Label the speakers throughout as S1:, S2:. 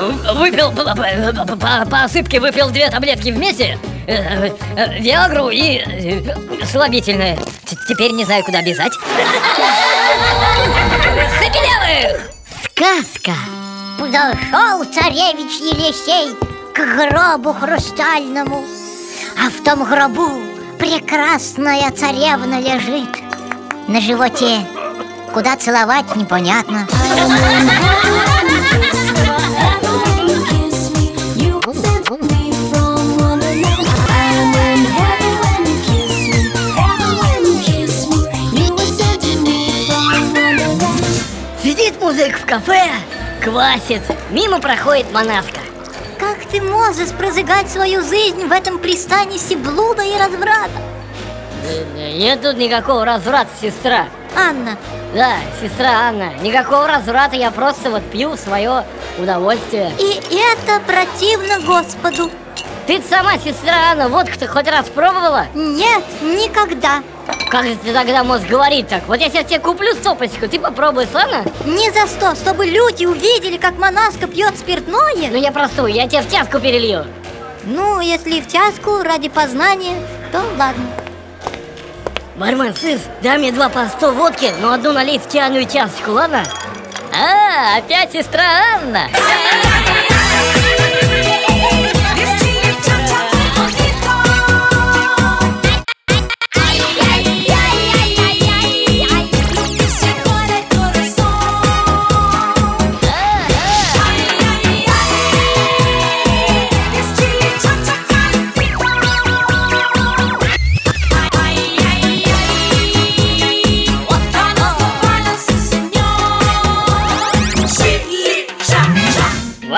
S1: по, по, по- по- по осыпке выпил две таблетки вместе э, э, Виагру и э, слабительное. Т- Теперь не знаю, куда бежать. Забелявых!
S2: Сказка! Подошел царевич Елисей к гробу хрустальному А в том гробу прекрасная царевна лежит. На животе Куда целовать непонятно
S1: Сидит музык в кафе, квасит Мимо проходит монаска
S2: Как ты можешь прозыгать свою жизнь в этом пристанище блуда и разврата?
S1: Нет тут никакого разврата, сестра.
S2: Анна,
S1: Да, сестра Анна, никакого разврата, я просто вот пью свое удовольствие.
S2: И это противно Господу.
S1: Ты сама, сестра Анна, водку ты хоть раз пробовала?
S2: Нет, никогда.
S1: Как же ты тогда можешь говорить так? Вот я сейчас тебе куплю стопочку, ты попробуй, ладно?
S2: Ни за что, чтобы люди увидели, как монаска пьет спиртное.
S1: Ну я простую, я тебе в чашку перелью.
S2: Ну, если в чашку ради познания, то ладно
S1: Бармен, сыс, дай мне два по сто водки, но одну налей в чайную чашечку, ладно? А, опять сестра Анна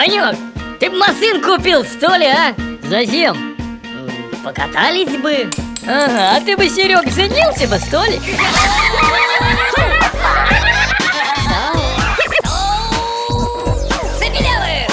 S1: Ванек, ты бы машин купил, что ли, а? Зачем? Покатались бы. Ага, а ты бы, Серег, женился бы, что ли? Забелевы!